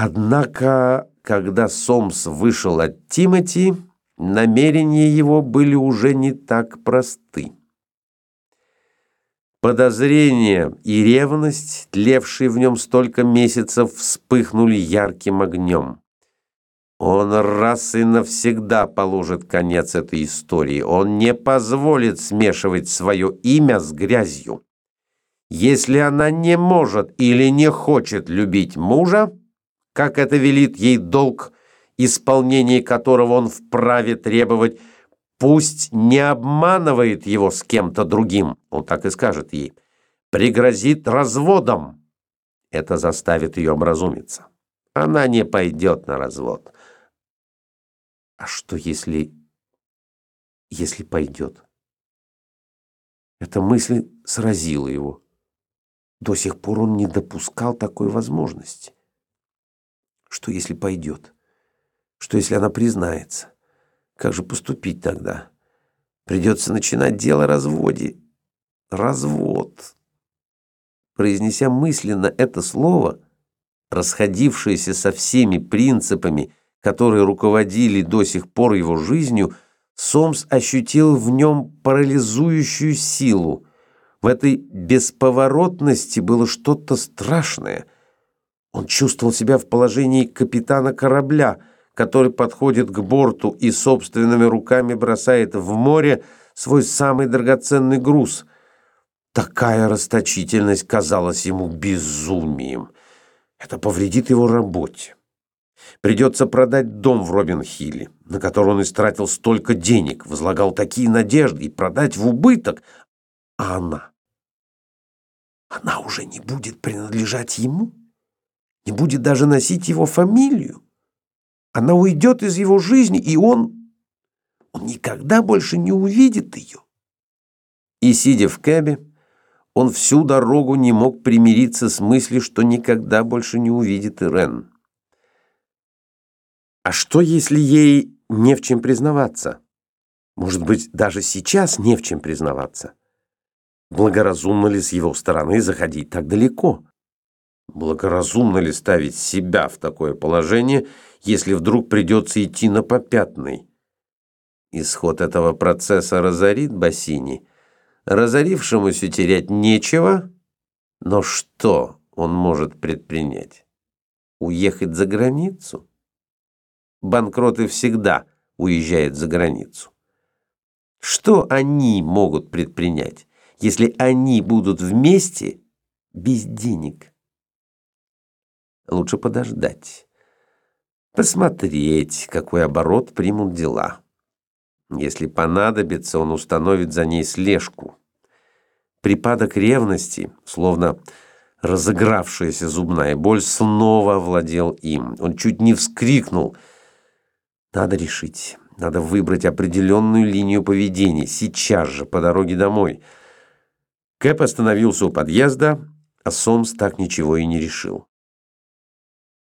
Однако, когда Сомс вышел от Тимати, намерения его были уже не так просты. Подозрение и ревность, тлевшие в нем столько месяцев, вспыхнули ярким огнем. Он раз и навсегда положит конец этой истории. Он не позволит смешивать свое имя с грязью. Если она не может или не хочет любить мужа, как это велит ей долг, исполнение которого он вправе требовать, пусть не обманывает его с кем-то другим, он так и скажет ей, пригрозит разводом. Это заставит ее образумиться. Она не пойдет на развод. А что если... если пойдет? Эта мысль сразила его. До сих пор он не допускал такой возможности. Что, если пойдет? Что, если она признается? Как же поступить тогда? Придется начинать дело о разводе. Развод. Произнеся мысленно это слово, расходившееся со всеми принципами, которые руководили до сих пор его жизнью, Сомс ощутил в нем парализующую силу. В этой бесповоротности было что-то страшное – он чувствовал себя в положении капитана корабля, который подходит к борту и собственными руками бросает в море свой самый драгоценный груз. Такая расточительность казалась ему безумием. Это повредит его работе. Придется продать дом в Робин-Хилле, на который он истратил столько денег, возлагал такие надежды, и продать в убыток. А она? Она уже не будет принадлежать ему? Не будет даже носить его фамилию. Она уйдет из его жизни, и он... он никогда больше не увидит ее. И, сидя в кэбе, он всю дорогу не мог примириться с мыслью, что никогда больше не увидит Ирен. А что, если ей не в чем признаваться? Может быть, даже сейчас не в чем признаваться? Благоразумно ли с его стороны заходить так далеко? Благоразумно ли ставить себя в такое положение, если вдруг придется идти на попятный? Исход этого процесса разорит Бассини. Разорившемуся терять нечего, но что он может предпринять? Уехать за границу? Банкроты всегда уезжают за границу. Что они могут предпринять, если они будут вместе без денег? Лучше подождать. Посмотреть, какой оборот примут дела. Если понадобится, он установит за ней слежку. Припадок ревности, словно разыгравшаяся зубная боль, снова овладел им. Он чуть не вскрикнул. Надо решить. Надо выбрать определенную линию поведения. Сейчас же, по дороге домой. Кэп остановился у подъезда, а Сомс так ничего и не решил.